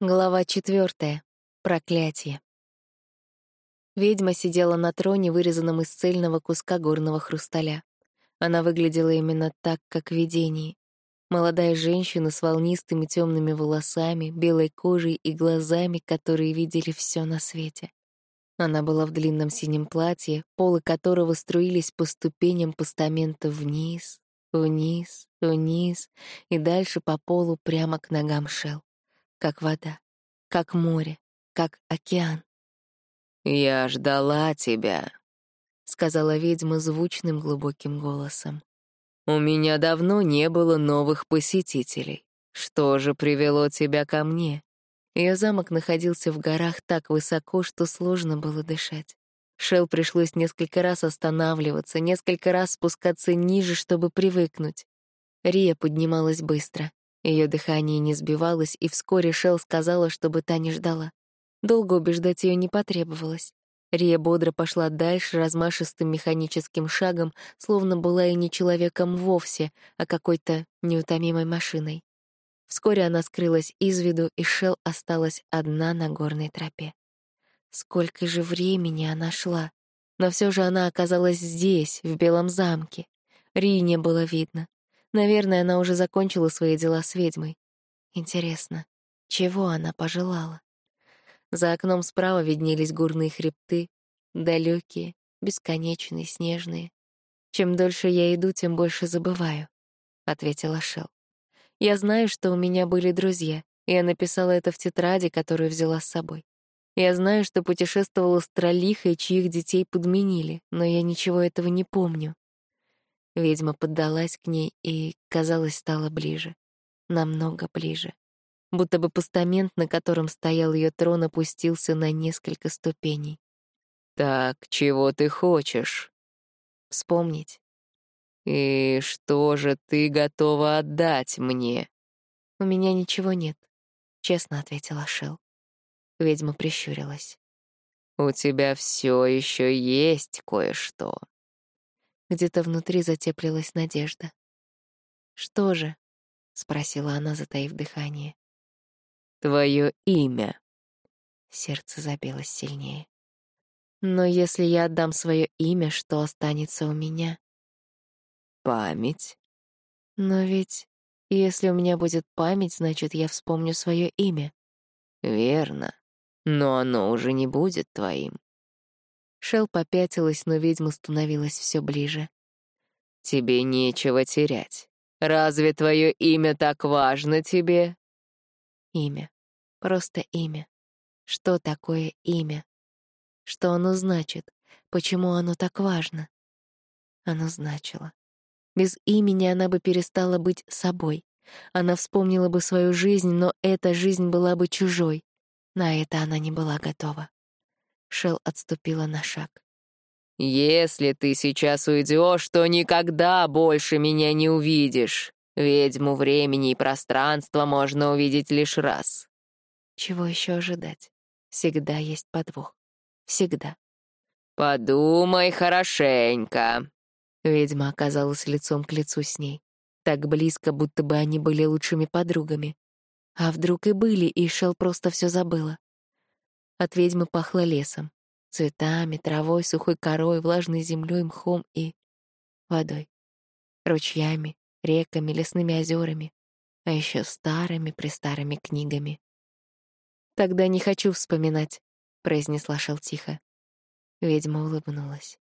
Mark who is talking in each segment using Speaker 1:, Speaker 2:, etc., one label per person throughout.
Speaker 1: Глава четвертая. Проклятие. Ведьма сидела на троне, вырезанном из цельного куска горного хрусталя. Она выглядела именно так, как в видении. Молодая женщина с волнистыми темными волосами, белой кожей и глазами, которые видели все на свете. Она была в длинном синем платье, полы которого струились по ступеням постамента вниз, вниз, вниз и дальше по полу прямо к ногам Шел как вода, как море, как океан.
Speaker 2: «Я ждала тебя», —
Speaker 1: сказала ведьма звучным глубоким голосом.
Speaker 2: «У меня давно не было новых посетителей. Что же привело тебя ко мне?»
Speaker 1: Ее замок находился в горах так высоко, что сложно было дышать. Шел пришлось несколько раз останавливаться, несколько раз спускаться ниже, чтобы привыкнуть. Рия поднималась быстро. Ее дыхание не сбивалось, и вскоре Шел сказала, чтобы та не ждала. Долго убеждать ее не потребовалось. Рия бодро пошла дальше размашистым механическим шагом, словно была и не человеком вовсе, а какой-то неутомимой машиной. Вскоре она скрылась из виду, и Шел осталась одна на горной тропе. Сколько же времени она шла! Но все же она оказалась здесь, в Белом замке. Рии не было видно. Наверное, она уже закончила свои дела с ведьмой. Интересно, чего она пожелала? За окном справа виднелись горные хребты, далекие, бесконечные, снежные. Чем дольше я иду, тем больше забываю, — ответила Шел. Я знаю, что у меня были друзья. Я написала это в тетради, которую взяла с собой. Я знаю, что путешествовала с троллихой, чьих детей подменили, но я ничего этого не помню. Ведьма поддалась к ней и, казалось, стала ближе. Намного ближе. Будто бы постамент, на котором стоял ее трон, опустился на несколько ступеней.
Speaker 2: «Так, чего ты хочешь?»
Speaker 1: «Вспомнить».
Speaker 2: «И что же ты готова отдать мне?»
Speaker 1: «У меня ничего нет», — честно ответила Шел. Ведьма прищурилась.
Speaker 2: «У тебя все еще есть кое-что».
Speaker 1: Где-то внутри затеплилась надежда. «Что же?» — спросила она, затаив дыхание.
Speaker 2: «Твое имя».
Speaker 1: Сердце забилось сильнее. «Но если я отдам свое имя, что останется у меня?»
Speaker 2: «Память».
Speaker 1: «Но ведь если у меня будет память, значит, я вспомню свое имя».
Speaker 2: «Верно. Но оно уже не будет твоим.
Speaker 1: Шел попятилась, но ведьма становилась все ближе.
Speaker 2: «Тебе нечего терять. Разве твое имя так важно тебе?»
Speaker 1: Имя. Просто имя. Что такое имя? Что оно значит? Почему оно так важно? Оно значило. Без имени она бы перестала быть собой. Она вспомнила бы свою жизнь, но эта жизнь была бы чужой. На это она не была готова. Шел отступила на шаг.
Speaker 2: «Если ты сейчас уйдешь, то никогда больше меня не увидишь. Ведьму времени и пространства можно увидеть лишь раз».
Speaker 1: Чего еще ожидать? Всегда есть подвох. Всегда.
Speaker 2: «Подумай хорошенько».
Speaker 1: Ведьма оказалась лицом к лицу с ней. Так близко, будто бы они были лучшими подругами. А вдруг и были, и Шел просто все забыла. От ведьмы пахло лесом, цветами, травой, сухой корой, влажной землей, мхом и водой, ручьями, реками, лесными озерами, а еще старыми-престарыми книгами. «Тогда не хочу вспоминать», — произнесла Шел тихо. Ведьма улыбнулась.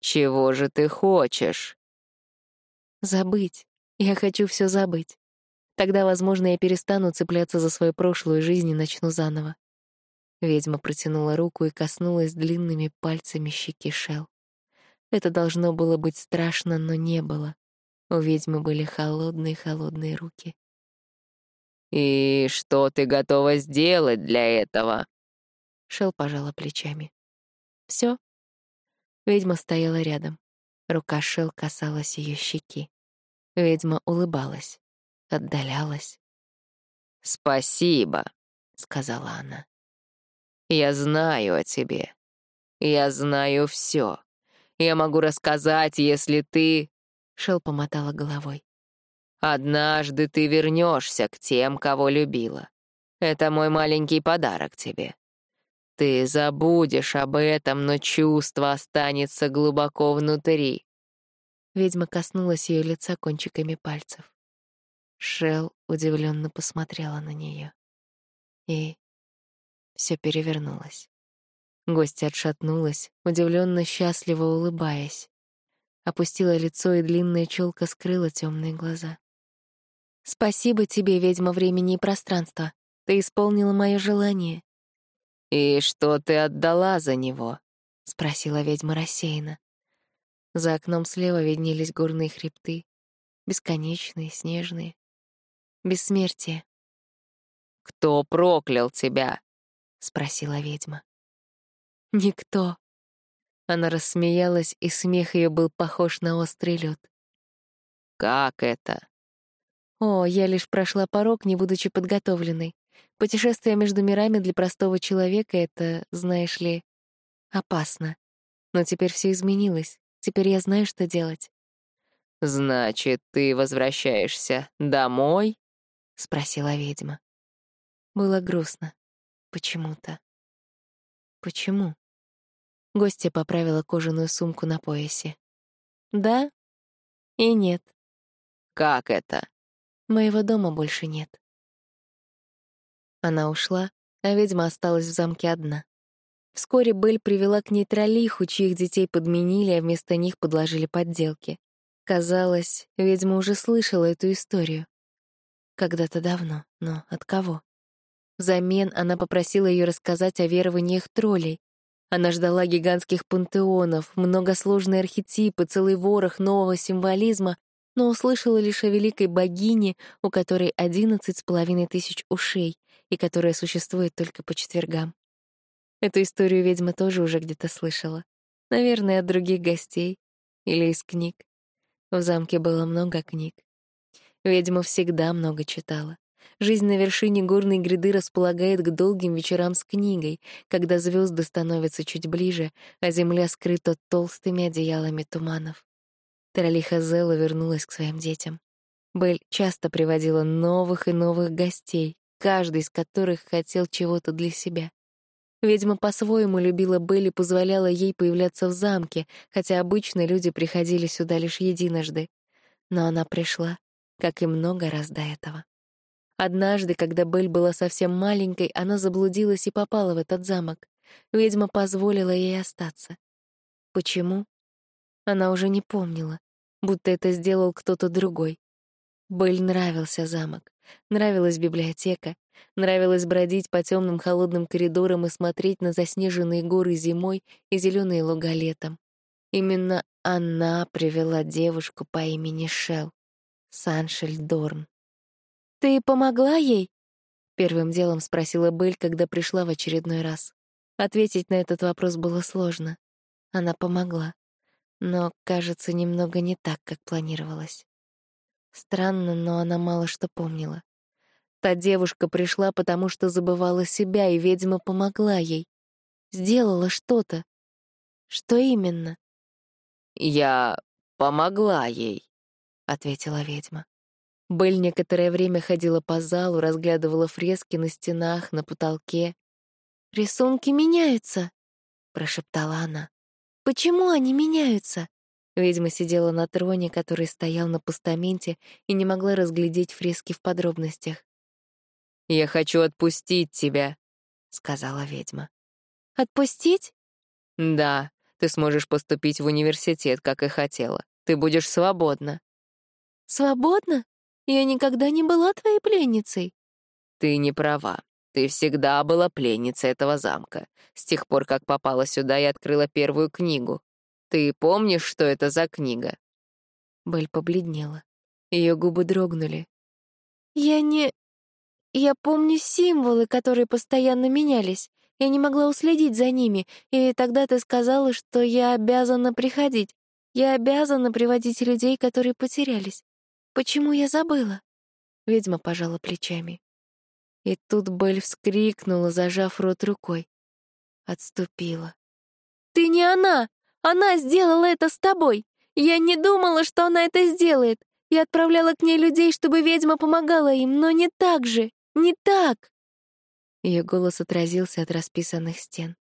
Speaker 2: «Чего же ты хочешь?»
Speaker 1: «Забыть. Я хочу все забыть. Тогда, возможно, я перестану цепляться за свою прошлую жизнь и начну заново. Ведьма протянула руку и коснулась длинными пальцами щеки Шел. Это должно было быть страшно, но не было. У ведьмы были холодные-холодные руки.
Speaker 2: «И что ты готова сделать для этого?»
Speaker 1: Шел пожала плечами. Все. Ведьма стояла рядом. Рука Шел касалась ее щеки. Ведьма улыбалась, отдалялась.
Speaker 2: «Спасибо», — сказала она. Я знаю о тебе. Я знаю все. Я могу рассказать, если ты...» Шел помотала головой. «Однажды ты вернешься к тем, кого любила. Это мой маленький подарок тебе. Ты забудешь об этом, но чувство останется глубоко внутри.
Speaker 1: Ведьма коснулась ее лица кончиками пальцев. Шел удивленно посмотрела на нее. И все перевернулось. Гостья отшатнулась, удивленно счастливо улыбаясь. Опустила лицо, и длинная челка скрыла темные глаза. «Спасибо тебе, ведьма времени и пространства. Ты исполнила мое желание».
Speaker 2: «И что ты отдала за него?»
Speaker 1: — спросила ведьма рассеянно. За окном слева виднелись горные хребты, бесконечные, снежные. Бессмертие.
Speaker 2: «Кто проклял тебя?»
Speaker 1: — спросила ведьма. «Никто». Она рассмеялась, и смех ее был похож на острый лед.
Speaker 2: «Как это?»
Speaker 1: «О, я лишь прошла порог, не будучи подготовленной. Путешествие между мирами для простого человека — это, знаешь ли, опасно. Но теперь все изменилось. Теперь я знаю, что делать».
Speaker 2: «Значит, ты возвращаешься домой?» — спросила ведьма.
Speaker 1: Было грустно. Почему-то. Почему? Гостья поправила кожаную сумку на поясе. Да и нет.
Speaker 2: Как это?
Speaker 1: Моего дома больше нет. Она ушла, а ведьма осталась в замке одна. Вскоре Бель привела к ней троллиху, чьих детей подменили, а вместо них подложили подделки. Казалось, ведьма уже слышала эту историю. Когда-то давно, но от кого? Взамен она попросила ее рассказать о верованиях троллей. Она ждала гигантских пантеонов, многосложные архетипы, целый ворох нового символизма, но услышала лишь о великой богине, у которой одиннадцать с половиной тысяч ушей и которая существует только по четвергам. Эту историю ведьма тоже уже где-то слышала. Наверное, от других гостей или из книг. В замке было много книг. Ведьма всегда много читала. Жизнь на вершине горной гряды располагает к долгим вечерам с книгой, когда звезды становятся чуть ближе, а земля скрыта толстыми одеялами туманов. Таралиха Зелла вернулась к своим детям. Бель часто приводила новых и новых гостей, каждый из которых хотел чего-то для себя. Ведьма по-своему любила Белль и позволяла ей появляться в замке, хотя обычно люди приходили сюда лишь единожды. Но она пришла, как и много раз до этого. Однажды, когда Бель была совсем маленькой, она заблудилась и попала в этот замок. Ведьма позволила ей остаться. Почему? Она уже не помнила, будто это сделал кто-то другой. Бель нравился замок, нравилась библиотека, нравилось бродить по темным холодным коридорам и смотреть на заснеженные горы зимой и зеленые луга летом. Именно она привела девушку по имени Шел, Саншель Дорн. «Ты помогла ей?» — первым делом спросила Бель, когда пришла в очередной раз. Ответить на этот вопрос было сложно. Она помогла. Но, кажется, немного не так, как планировалось. Странно, но она мало что помнила. Та девушка пришла, потому что забывала себя, и ведьма помогла ей. Сделала что-то. Что именно?
Speaker 2: «Я помогла ей», — ответила ведьма.
Speaker 1: Бель некоторое время ходила по залу, разглядывала фрески на стенах, на потолке. «Рисунки меняются», — прошептала она. «Почему они меняются?» Ведьма сидела на троне, который стоял на постаменте, и не могла разглядеть фрески в подробностях.
Speaker 2: «Я хочу отпустить тебя», — сказала ведьма.
Speaker 1: «Отпустить?»
Speaker 2: «Да, ты сможешь поступить в университет, как и хотела. Ты будешь свободна».
Speaker 1: «Свободна? Я никогда не была твоей пленницей».
Speaker 2: «Ты не права. Ты всегда была пленницей этого замка, с тех пор, как попала сюда и открыла первую книгу. Ты помнишь, что это за книга?»
Speaker 1: Бель побледнела. Ее губы дрогнули. «Я не... Я помню символы, которые постоянно менялись. Я не могла уследить за ними, и тогда ты сказала, что я обязана приходить. Я обязана приводить людей, которые потерялись. Почему я забыла?» Ведьма пожала плечами. И тут Бель вскрикнула, зажав рот рукой. Отступила. «Ты не она! Она сделала это с тобой! Я не думала, что она это сделает! Я отправляла к ней людей, чтобы ведьма помогала им, но не так же! Не так!» Ее голос отразился от расписанных стен.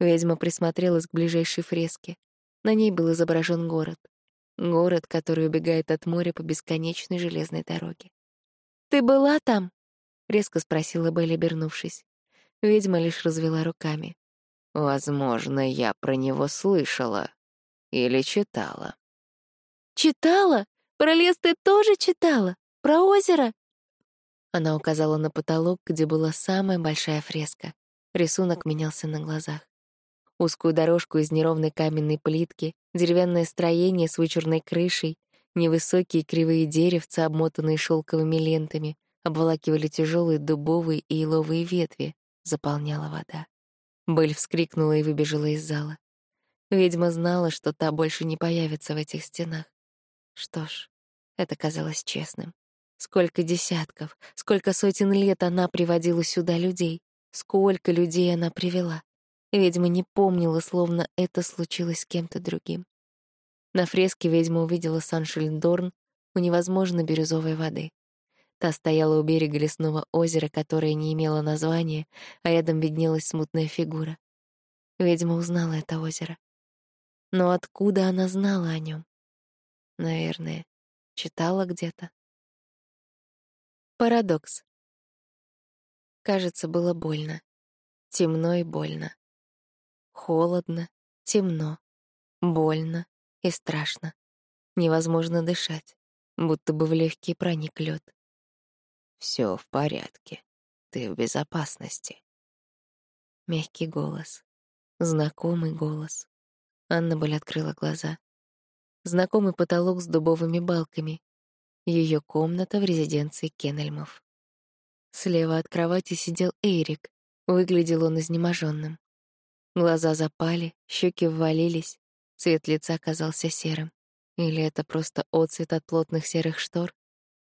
Speaker 1: Ведьма присмотрелась к ближайшей фреске. На ней был изображен город. Город, который убегает от моря по бесконечной железной дороге. «Ты была там?» — резко спросила Белли, обернувшись. Ведьма лишь развела руками.
Speaker 2: «Возможно, я про него слышала. Или читала».
Speaker 1: «Читала? Про лес ты тоже читала? Про озеро?» Она указала на потолок, где была самая большая фреска. Рисунок менялся на глазах. Узкую дорожку из неровной каменной плитки, деревянное строение с вычурной крышей, невысокие кривые деревца, обмотанные шелковыми лентами, обволакивали тяжелые дубовые и еловые ветви, заполняла вода. Бель вскрикнула и выбежала из зала. Ведьма знала, что та больше не появится в этих стенах. Что ж, это казалось честным. Сколько десятков, сколько сотен лет она приводила сюда людей, сколько людей она привела. Ведьма не помнила, словно это случилось с кем-то другим. На фреске ведьма увидела Саншельдорн у невозможно бирюзовой воды. Та стояла у берега лесного озера, которое не имело названия, а рядом виднелась смутная фигура. Ведьма узнала это озеро. Но откуда она знала о нем? Наверное, читала где-то. Парадокс. Кажется, было больно. Темно и больно. Холодно, темно, больно и страшно. Невозможно дышать, будто бы в легкие проник лед.
Speaker 2: Все в порядке. Ты в безопасности.
Speaker 1: Мягкий голос. Знакомый голос. Анна Боль открыла глаза. Знакомый потолок с дубовыми балками. Ее комната в резиденции Кеннельмов. Слева от кровати сидел Эрик. Выглядел он изнеможенным. Глаза запали, щеки ввалились, цвет лица казался серым. Или это просто отцвет от плотных серых штор?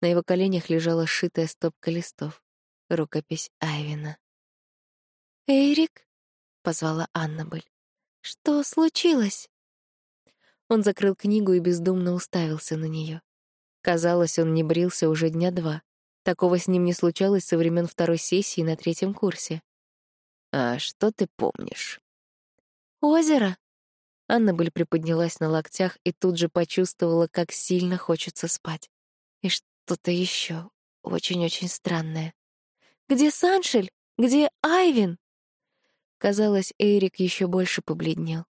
Speaker 1: На его коленях лежала сшитая стопка листов. Рукопись Айвина. «Эрик?» — позвала Аннабель. «Что случилось?» Он закрыл книгу и бездумно уставился на нее. Казалось, он не брился уже дня два. Такого с ним не случалось со времен второй сессии на третьем курсе.
Speaker 2: «А что ты помнишь?»
Speaker 1: «Озеро!» Аннабель приподнялась на локтях и тут же почувствовала, как сильно хочется спать. И что-то еще очень-очень странное. «Где Саншель? Где Айвин?» Казалось, Эрик еще больше побледнел.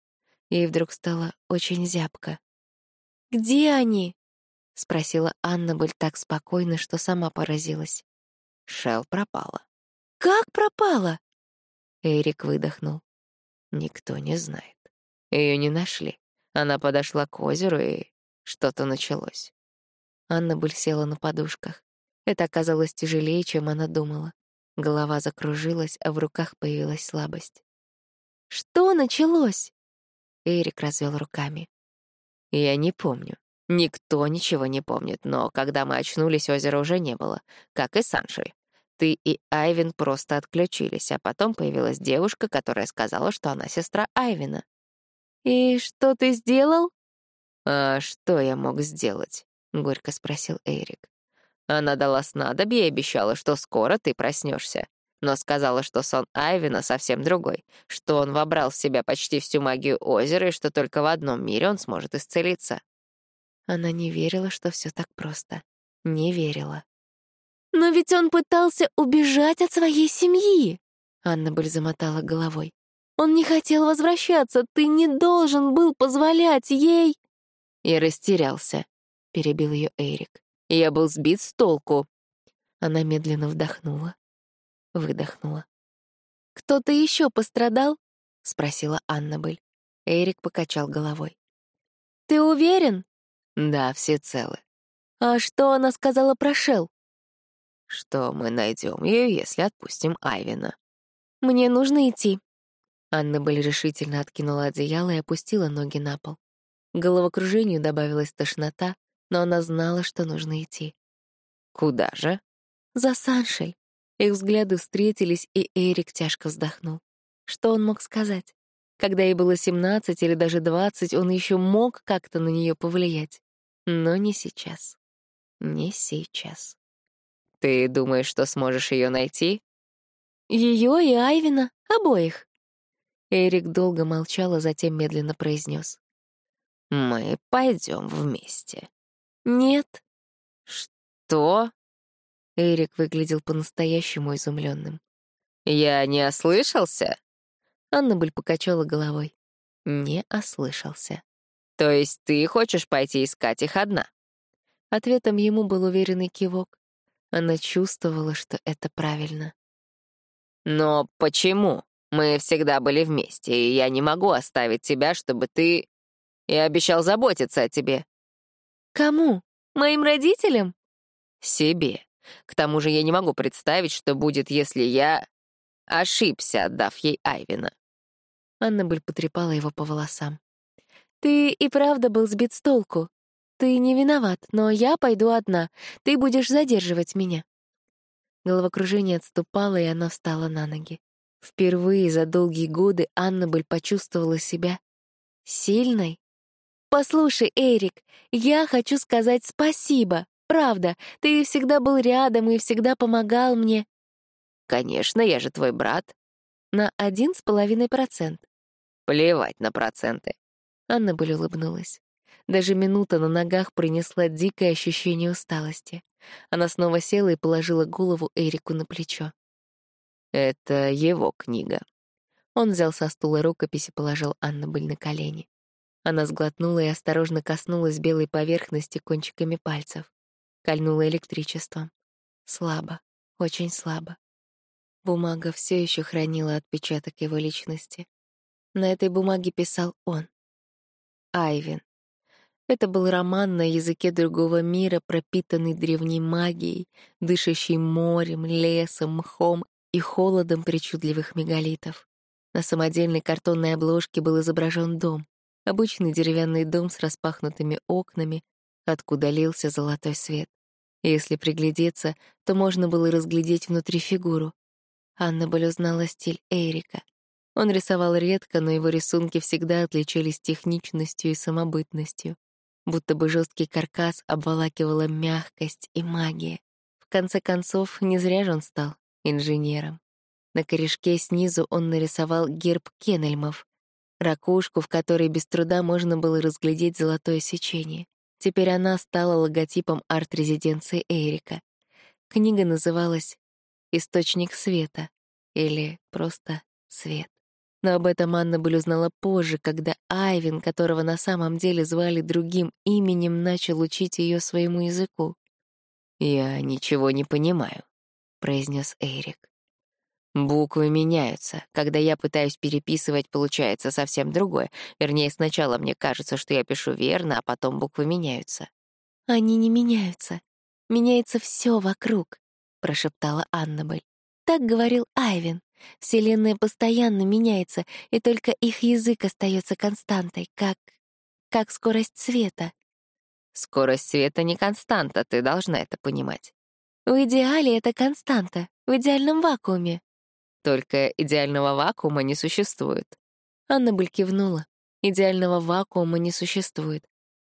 Speaker 1: Ей вдруг стало очень зябко. «Где они?» — спросила Аннабель так спокойно, что сама поразилась.
Speaker 2: Шел пропала.
Speaker 1: «Как пропала?»
Speaker 2: Эрик выдохнул. Никто не знает. Ее не нашли. Она подошла к озеру, и что-то началось.
Speaker 1: Анна Буль села на подушках. Это оказалось тяжелее, чем она думала. Голова закружилась, а в руках появилась слабость. «Что началось?» Эрик развел руками.
Speaker 2: «Я не помню. Никто ничего не помнит, но когда мы очнулись, озера уже не было, как и Саншель. Ты и Айвин просто отключились, а потом появилась девушка, которая сказала, что она сестра Айвина.
Speaker 1: «И что ты сделал?»
Speaker 2: «А что я мог сделать?» — горько спросил Эрик. Она дала снадобье и обещала, что скоро ты проснешься, но сказала, что сон Айвина совсем другой, что он вобрал в себя почти всю магию озера и что только в одном мире он сможет исцелиться.
Speaker 1: Она не верила, что все так просто. Не верила. «Но ведь он пытался убежать от своей семьи!» Анна Бель замотала головой. «Он не хотел возвращаться, ты не должен был позволять ей!»
Speaker 2: Я растерялся, — перебил ее Эрик. Я был сбит с толку.
Speaker 1: Она медленно вдохнула, выдохнула. «Кто-то еще пострадал?» — спросила Аннабель. Эрик покачал головой. «Ты уверен?»
Speaker 2: «Да, все целы».
Speaker 1: «А что она сказала про Шел?
Speaker 2: Что мы найдем ее, если отпустим Айвина.
Speaker 1: «Мне нужно идти». Аннабель решительно откинула одеяло и опустила ноги на пол. Головокружению добавилась тошнота, но она знала, что нужно идти.
Speaker 2: «Куда же?»
Speaker 1: «За Саншель». Их взгляды встретились, и Эрик тяжко вздохнул. Что он мог сказать? Когда ей было 17 или даже 20, он еще мог как-то на нее повлиять. Но не сейчас. Не сейчас.
Speaker 2: Ты думаешь, что сможешь ее найти?
Speaker 1: Ее и Айвина, обоих. Эрик долго молчал, а затем медленно произнес.
Speaker 2: «Мы пойдем вместе».
Speaker 1: «Нет».
Speaker 2: «Что?»
Speaker 1: Эрик выглядел по-настоящему изумленным.
Speaker 2: «Я не ослышался?»
Speaker 1: Аннабель покачала головой. Не ослышался.
Speaker 2: «То есть ты хочешь пойти искать их одна?»
Speaker 1: Ответом ему был уверенный кивок. Она чувствовала, что это правильно.
Speaker 2: «Но почему? Мы всегда были вместе, и я не могу оставить тебя, чтобы ты... Я обещал заботиться о тебе».
Speaker 1: «Кому? Моим родителям?»
Speaker 2: «Себе. К тому же я не могу представить, что будет, если я ошибся, отдав ей Айвина».
Speaker 1: Аннабель потрепала его по волосам. «Ты и правда был сбит с толку. Ты не виноват, но я пойду одна. Ты будешь задерживать меня». Головокружение отступало, и она встала на ноги. Впервые за долгие годы Аннабель почувствовала себя сильной. «Послушай, Эрик, я хочу сказать спасибо. Правда, ты всегда был рядом и всегда помогал мне».
Speaker 2: «Конечно, я же твой брат».
Speaker 1: «На один с половиной процент».
Speaker 2: «Плевать на проценты».
Speaker 1: Аннабель улыбнулась. Даже минута на ногах принесла дикое ощущение усталости. Она снова села и положила голову Эрику на плечо.
Speaker 2: «Это его книга».
Speaker 1: Он взял со стула рукопись и положил Аннабель на колени. Она сглотнула и осторожно коснулась белой поверхности кончиками пальцев. Кольнула электричеством. Слабо, очень слабо. Бумага все еще хранила отпечаток его личности. На этой бумаге писал он. Айвин. Это был роман на языке другого мира, пропитанный древней магией, дышащий морем, лесом, мхом и холодом причудливых мегалитов. На самодельной картонной обложке был изображен дом. Обычный деревянный дом с распахнутыми окнами, откуда лился золотой свет. Если приглядеться, то можно было разглядеть внутри фигуру. Анна Боль узнала стиль Эрика. Он рисовал редко, но его рисунки всегда отличались техничностью и самобытностью будто бы жесткий каркас обволакивала мягкость и магия. В конце концов, не зря же он стал инженером. На корешке снизу он нарисовал герб Кеннельмов, ракушку, в которой без труда можно было разглядеть золотое сечение. Теперь она стала логотипом арт-резиденции Эрика. Книга называлась «Источник света» или просто «Свет». Но об этом Анна Буль узнала позже, когда Айвин, которого на самом деле звали другим именем, начал учить ее своему языку.
Speaker 2: «Я ничего не понимаю», — произнес Эрик. «Буквы меняются. Когда я пытаюсь переписывать, получается совсем другое. Вернее, сначала мне кажется, что я пишу верно, а потом буквы меняются».
Speaker 1: «Они не меняются. Меняется все вокруг», — прошептала Аннабель. Так говорил Айвин. Вселенная постоянно меняется, и только их язык остается константой, как... как скорость света.
Speaker 2: Скорость света не константа, ты должна это понимать.
Speaker 1: В идеале это константа, в идеальном вакууме.
Speaker 2: Только идеального вакуума не существует.
Speaker 1: Аннабель кивнула. Идеального вакуума не существует.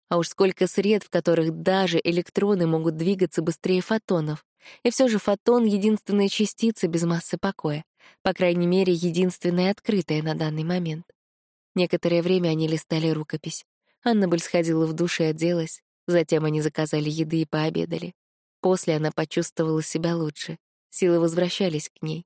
Speaker 1: А уж сколько сред, в которых даже электроны могут двигаться быстрее фотонов. И все же фотон — единственная частица без массы покоя. По крайней мере, единственная открытая на данный момент. Некоторое время они листали рукопись. Аннабель сходила в душ и оделась. Затем они заказали еды и пообедали. После она почувствовала себя лучше. Силы возвращались к ней.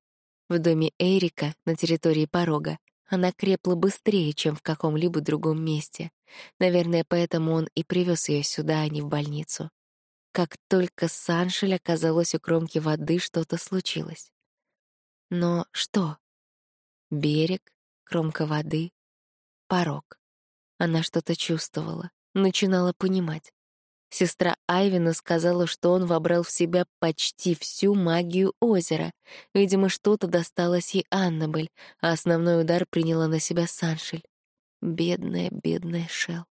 Speaker 1: В доме Эрика, на территории порога, она крепла быстрее, чем в каком-либо другом месте. Наверное, поэтому он и привез ее сюда, а не в больницу. Как только Саншель оказалась у кромки воды, что-то случилось. Но что? Берег, кромка воды, порог. Она что-то чувствовала, начинала понимать. Сестра Айвина сказала, что он вобрал в себя почти всю магию озера. Видимо, что-то досталось ей Аннабель, а основной удар приняла на себя Саншель. Бедная, бедная Шел.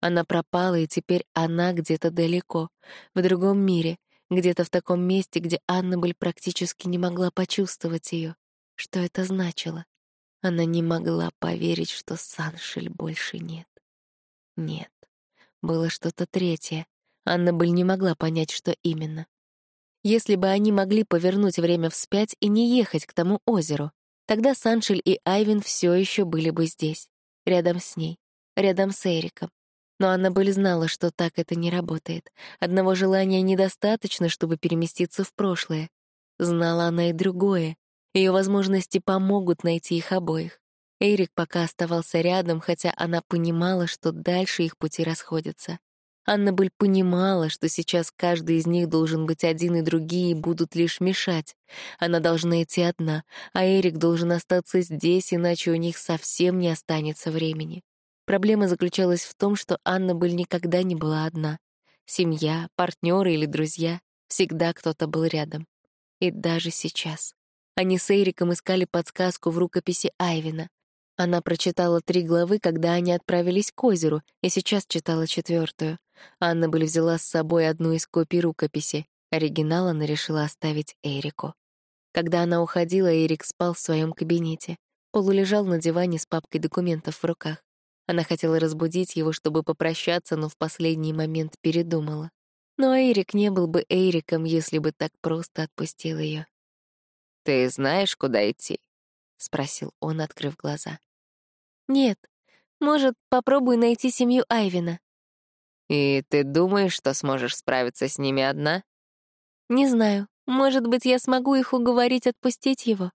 Speaker 1: Она пропала, и теперь она где-то далеко, в другом мире, где-то в таком месте, где Аннабель практически не могла почувствовать ее. Что это значило? Она не могла поверить, что Саншель больше нет. Нет. Было что-то третье. Аннабель не могла понять, что именно. Если бы они могли повернуть время вспять и не ехать к тому озеру, тогда Саншель и Айвин все еще были бы здесь, рядом с ней, рядом с Эриком. Но Аннабель знала, что так это не работает. Одного желания недостаточно, чтобы переместиться в прошлое. Знала она и другое. Ее возможности помогут найти их обоих. Эрик пока оставался рядом, хотя она понимала, что дальше их пути расходятся. Аннабель понимала, что сейчас каждый из них должен быть один, и другие будут лишь мешать. Она должна идти одна, а Эрик должен остаться здесь, иначе у них совсем не останется времени. Проблема заключалась в том, что Аннабель никогда не была одна. Семья, партнеры или друзья — всегда кто-то был рядом. И даже сейчас. Они с Эриком искали подсказку в рукописи Айвина. Она прочитала три главы, когда они отправились к озеру, и сейчас читала четвертую. Аннабель взяла с собой одну из копий рукописи. Оригинал она решила оставить Эрику. Когда она уходила, Эрик спал в своем кабинете. Полулежал на диване с папкой документов в руках. Она хотела разбудить его, чтобы попрощаться, но в последний момент передумала. Но Эрик не был бы Эриком, если бы так просто отпустил ее.
Speaker 2: «Ты знаешь, куда идти?» — спросил он, открыв глаза.
Speaker 1: «Нет. Может, попробуй найти семью Айвина».
Speaker 2: «И ты думаешь, что сможешь справиться с ними одна?»
Speaker 1: «Не знаю. Может быть, я смогу их уговорить отпустить его?»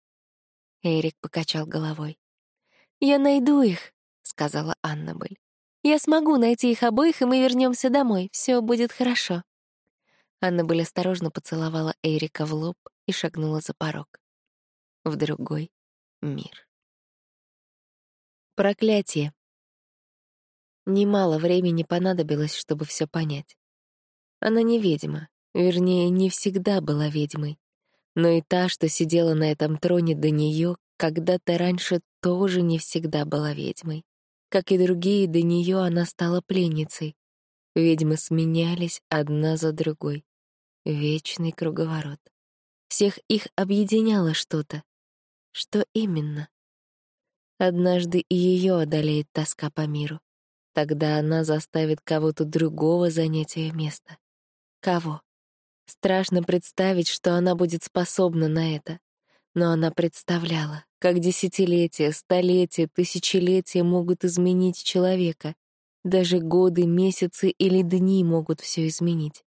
Speaker 1: Эрик покачал головой. «Я найду их», — сказала Аннабель. «Я смогу найти их обоих, и мы вернемся домой. Все будет хорошо». Аннабель осторожно поцеловала Эрика в лоб и шагнула за порог. В другой мир. Проклятие. Немало времени понадобилось, чтобы все понять. Она не ведьма, вернее, не всегда была ведьмой. Но и та, что сидела на этом троне до нее, когда-то раньше тоже не всегда была ведьмой. Как и другие до нее, она стала пленницей. Ведьмы сменялись одна за другой. Вечный круговорот. Всех их объединяло что-то. Что именно? Однажды и ее одолеет тоска по миру. Тогда она заставит кого-то другого занять ее место. Кого? Страшно представить, что она будет способна на это. Но она представляла, как десятилетия, столетия, тысячелетия могут изменить человека. Даже годы, месяцы или дни могут все изменить.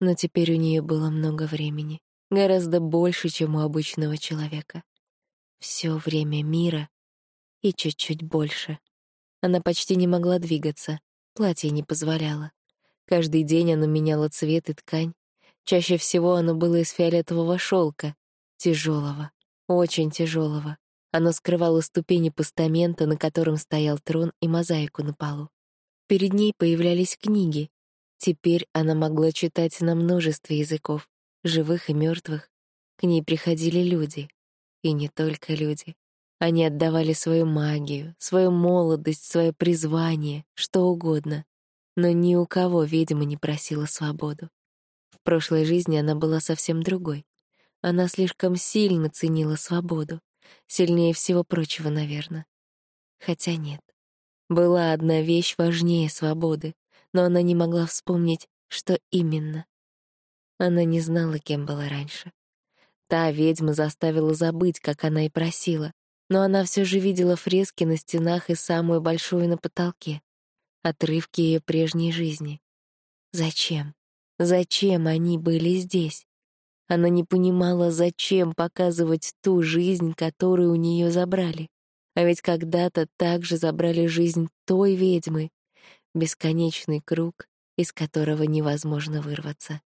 Speaker 1: Но теперь у нее было много времени, гораздо больше, чем у обычного человека. Все время мира и чуть-чуть больше. Она почти не могла двигаться, платье не позволяло. Каждый день оно меняло цвет и ткань. Чаще всего оно было из фиолетового шелка, тяжелого, очень тяжелого. Оно скрывало ступени постамента, на котором стоял трон и мозаику на полу. Перед ней появлялись книги. Теперь она могла читать на множестве языков, живых и мертвых. К ней приходили люди. И не только люди. Они отдавали свою магию, свою молодость, свое призвание, что угодно. Но ни у кого ведьма не просила свободу. В прошлой жизни она была совсем другой. Она слишком сильно ценила свободу. Сильнее всего прочего, наверное. Хотя нет. Была одна вещь важнее свободы, но она не могла вспомнить, что именно. Она не знала, кем была раньше. Та ведьма заставила забыть, как она и просила, но она все же видела фрески на стенах и самую большую на потолке. Отрывки ее прежней жизни. Зачем? Зачем они были здесь? Она не понимала, зачем показывать ту жизнь, которую у нее забрали. А ведь когда-то также забрали жизнь той ведьмы. Бесконечный круг, из которого невозможно вырваться.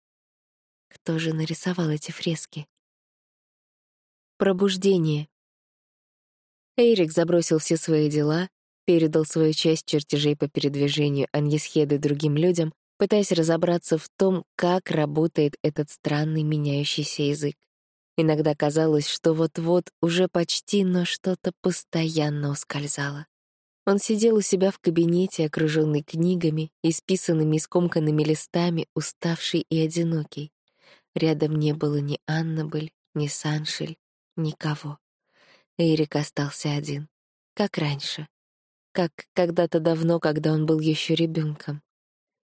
Speaker 1: Кто же нарисовал эти фрески? Пробуждение. Эйрик забросил все свои дела, передал свою часть чертежей по передвижению Аньесхеды другим людям, пытаясь разобраться в том, как работает этот странный меняющийся язык. Иногда казалось, что вот-вот уже почти, но что-то постоянно ускользало. Он сидел у себя в кабинете, окруженный книгами, исписанными и скомканными листами, уставший и одинокий. Рядом не было ни Аннабель, ни Саншель, никого. Эрик остался один, как раньше, как когда-то давно, когда он был еще ребенком.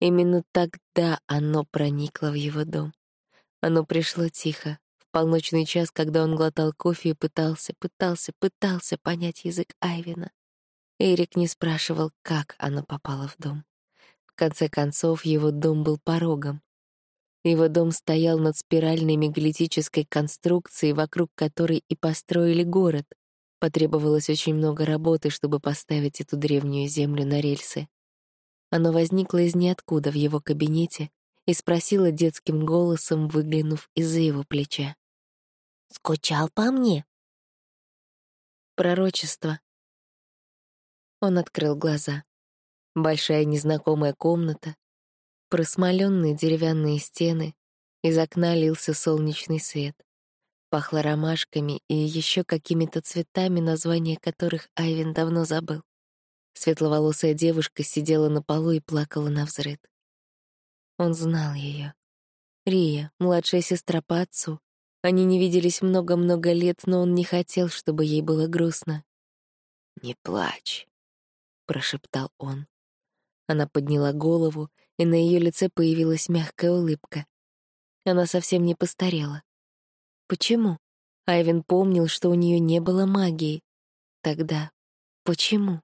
Speaker 1: Именно тогда оно проникло в его дом. Оно пришло тихо, в полночный час, когда он глотал кофе и пытался, пытался, пытался понять язык Айвина. Эрик не спрашивал, как оно попало в дом. В конце концов, его дом был порогом. Его дом стоял над спиральной мегалитической конструкцией, вокруг которой и построили город. Потребовалось очень много работы, чтобы поставить эту древнюю землю на рельсы. Оно возникло из ниоткуда в его кабинете и спросило детским голосом, выглянув из-за его плеча. «Скучал по мне?» Пророчество. Он открыл глаза. Большая незнакомая комната, просмоленные деревянные стены, из окна лился солнечный свет. Пахло ромашками и еще какими-то цветами, названия которых Айвин давно забыл. Светловолосая девушка сидела на полу и плакала на взрыд. Он знал ее. Рия, младшая сестра по отцу. Они не виделись много-много лет, но он не хотел, чтобы ей было грустно. «Не плачь», — прошептал он. Она подняла голову, и на ее лице появилась мягкая улыбка. Она совсем не постарела. Почему? Айвен помнил, что у нее не было магии. Тогда почему?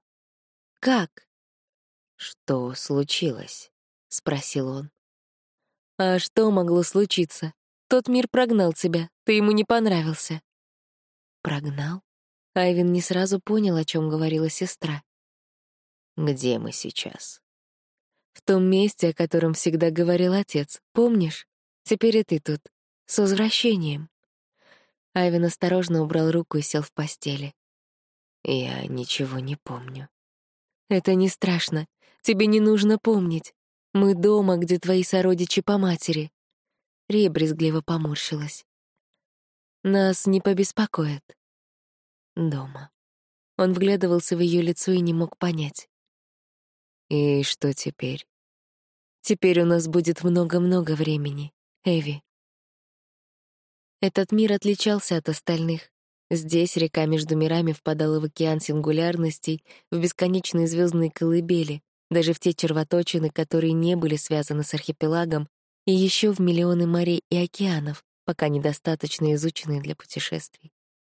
Speaker 1: Как? Что случилось? спросил он. А что могло случиться? Тот мир прогнал тебя, ты ему не понравился. Прогнал? Айвен не сразу понял, о чем говорила сестра. Где мы сейчас? В том месте, о котором всегда говорил отец, помнишь? Теперь и ты тут. С возвращением. Айвен осторожно убрал руку и сел в постели. Я ничего не помню. Это не страшно. Тебе не нужно помнить. Мы дома, где твои сородичи по матери. Рия поморщилась. Нас не побеспокоит. Дома. Он вглядывался в ее лицо и не мог понять. И что теперь? Теперь у нас будет много-много времени, Эви. Этот мир отличался от остальных. Здесь река между мирами впадала в океан сингулярностей, в бесконечные звездные колыбели, даже в те червоточины, которые не были связаны с архипелагом, и еще в миллионы морей и океанов, пока недостаточно изученные для путешествий.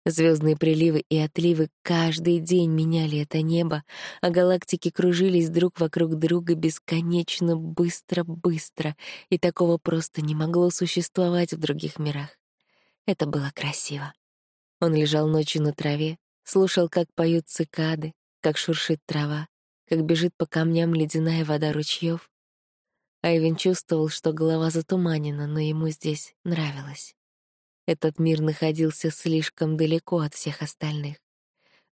Speaker 1: Звездные приливы и отливы каждый день меняли это небо, а галактики кружились друг вокруг друга бесконечно быстро-быстро, и такого просто не могло существовать в других мирах. Это было красиво. Он лежал ночью на траве, слушал, как поют цикады, как шуршит трава, как бежит по камням ледяная вода ручьев. Айвен чувствовал, что голова затуманена, но ему здесь нравилось. Этот мир находился слишком далеко от всех остальных.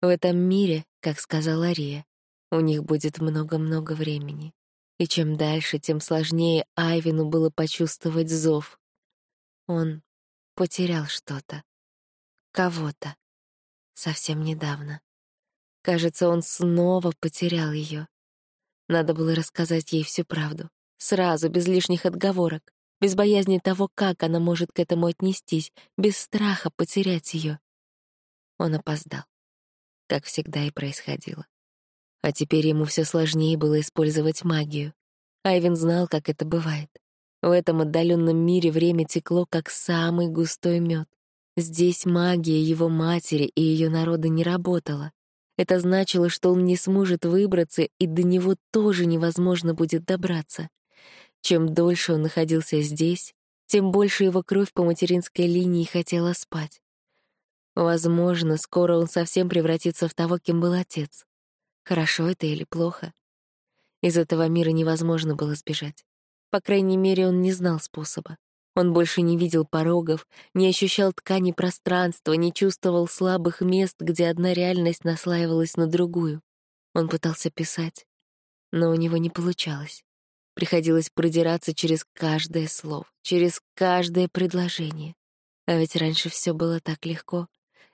Speaker 1: В этом мире, как сказала Рия, у них будет много-много времени. И чем дальше, тем сложнее Айвину было почувствовать зов. Он потерял что-то. Кого-то. Совсем недавно. Кажется, он снова потерял ее. Надо было рассказать ей всю правду. Сразу, без лишних отговорок, без боязни того, как она может к этому отнестись, без страха потерять ее. Он опоздал. Как всегда и происходило. А теперь ему все сложнее было использовать магию. Айвен знал, как это бывает. В этом отдаленном мире время текло, как самый густой мед. Здесь магия его матери и ее народа не работала. Это значило, что он не сможет выбраться, и до него тоже невозможно будет добраться. Чем дольше он находился здесь, тем больше его кровь по материнской линии хотела спать. Возможно, скоро он совсем превратится в того, кем был отец. Хорошо это или плохо? Из этого мира невозможно было сбежать. По крайней мере, он не знал способа. Он больше не видел порогов, не ощущал ткани пространства, не чувствовал слабых мест, где одна реальность наслаивалась на другую. Он пытался писать, но у него не получалось. Приходилось продираться через каждое слово, через каждое предложение. А ведь раньше все было так легко.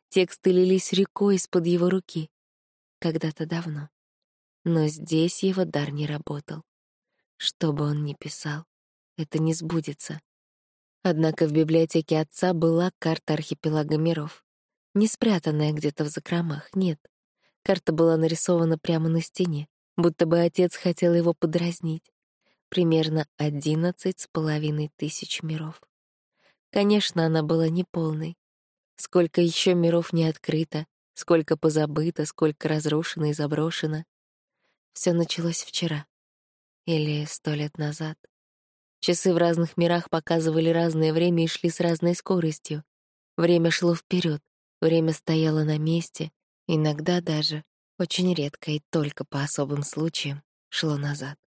Speaker 1: Тексты лились рекой из-под его руки. Когда-то давно. Но здесь его дар не работал. Что бы он ни писал, это не сбудется. Однако в библиотеке отца была карта архипелага миров. Не спрятанная где-то в закромах, нет. Карта была нарисована прямо на стене, будто бы отец хотел его подразнить. Примерно одиннадцать с половиной тысяч миров. Конечно, она была неполной. Сколько еще миров не открыто, сколько позабыто, сколько разрушено и заброшено. Все началось вчера. Или сто лет назад. Часы в разных мирах показывали разное время и шли с разной скоростью. Время шло вперед, время стояло на месте, иногда даже, очень редко и только по особым случаям, шло назад.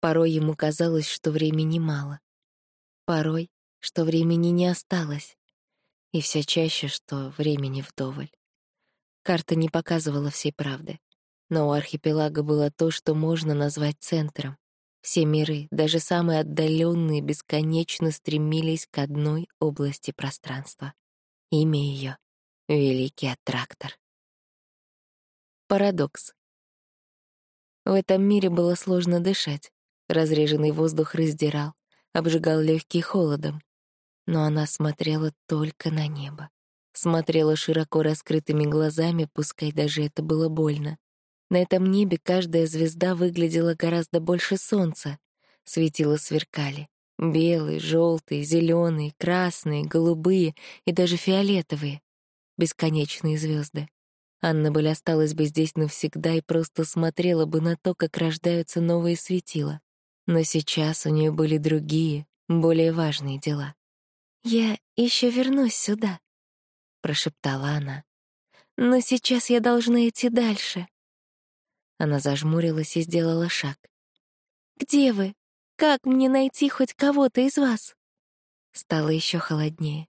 Speaker 1: Порой ему казалось, что времени мало. Порой, что времени не осталось. И все чаще, что времени вдоволь. Карта не показывала всей правды. Но у архипелага было то, что можно назвать центром. Все миры, даже самые отдаленные, бесконечно стремились к одной области пространства. Имя ее — Великий Аттрактор. Парадокс. В этом мире было сложно дышать. Разреженный воздух раздирал, обжигал легкий холодом. Но она смотрела только на небо. Смотрела широко раскрытыми глазами, пускай даже это было больно. На этом небе каждая звезда выглядела гораздо больше солнца. Светила сверкали. Белые, желтые, зеленые, красные, голубые и даже фиолетовые. Бесконечные звезды. Анна бы осталась бы здесь навсегда и просто смотрела бы на то, как рождаются новые светила. Но сейчас у нее были другие, более важные дела. «Я еще вернусь сюда», — прошептала она. «Но сейчас я должна идти дальше». Она зажмурилась и сделала шаг. «Где вы? Как мне найти хоть кого-то из вас?» Стало еще холоднее.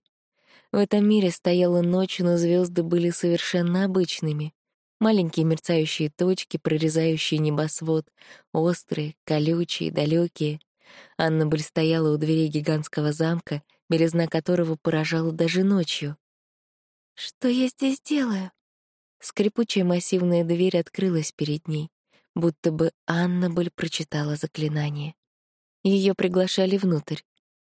Speaker 1: В этом мире стояла ночь, но звезды были совершенно обычными. Маленькие мерцающие точки, прорезающие небосвод, острые, колючие, далекие. Аннабель стояла у дверей гигантского замка, белизна которого поражала даже ночью. «Что я здесь делаю?» Скрипучая массивная дверь открылась перед ней, будто бы Аннабель прочитала заклинание. Ее приглашали внутрь.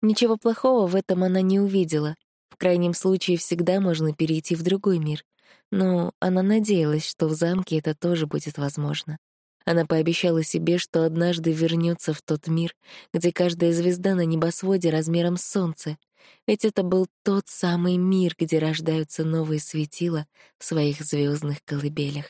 Speaker 1: Ничего плохого в этом она не увидела. В крайнем случае всегда можно перейти в другой мир. Но она надеялась, что в замке это тоже будет возможно. Она пообещала себе, что однажды вернется в тот мир, где каждая звезда на небосводе размером с солнце. Ведь это был тот самый мир, где рождаются новые светила в своих звездных колыбелях.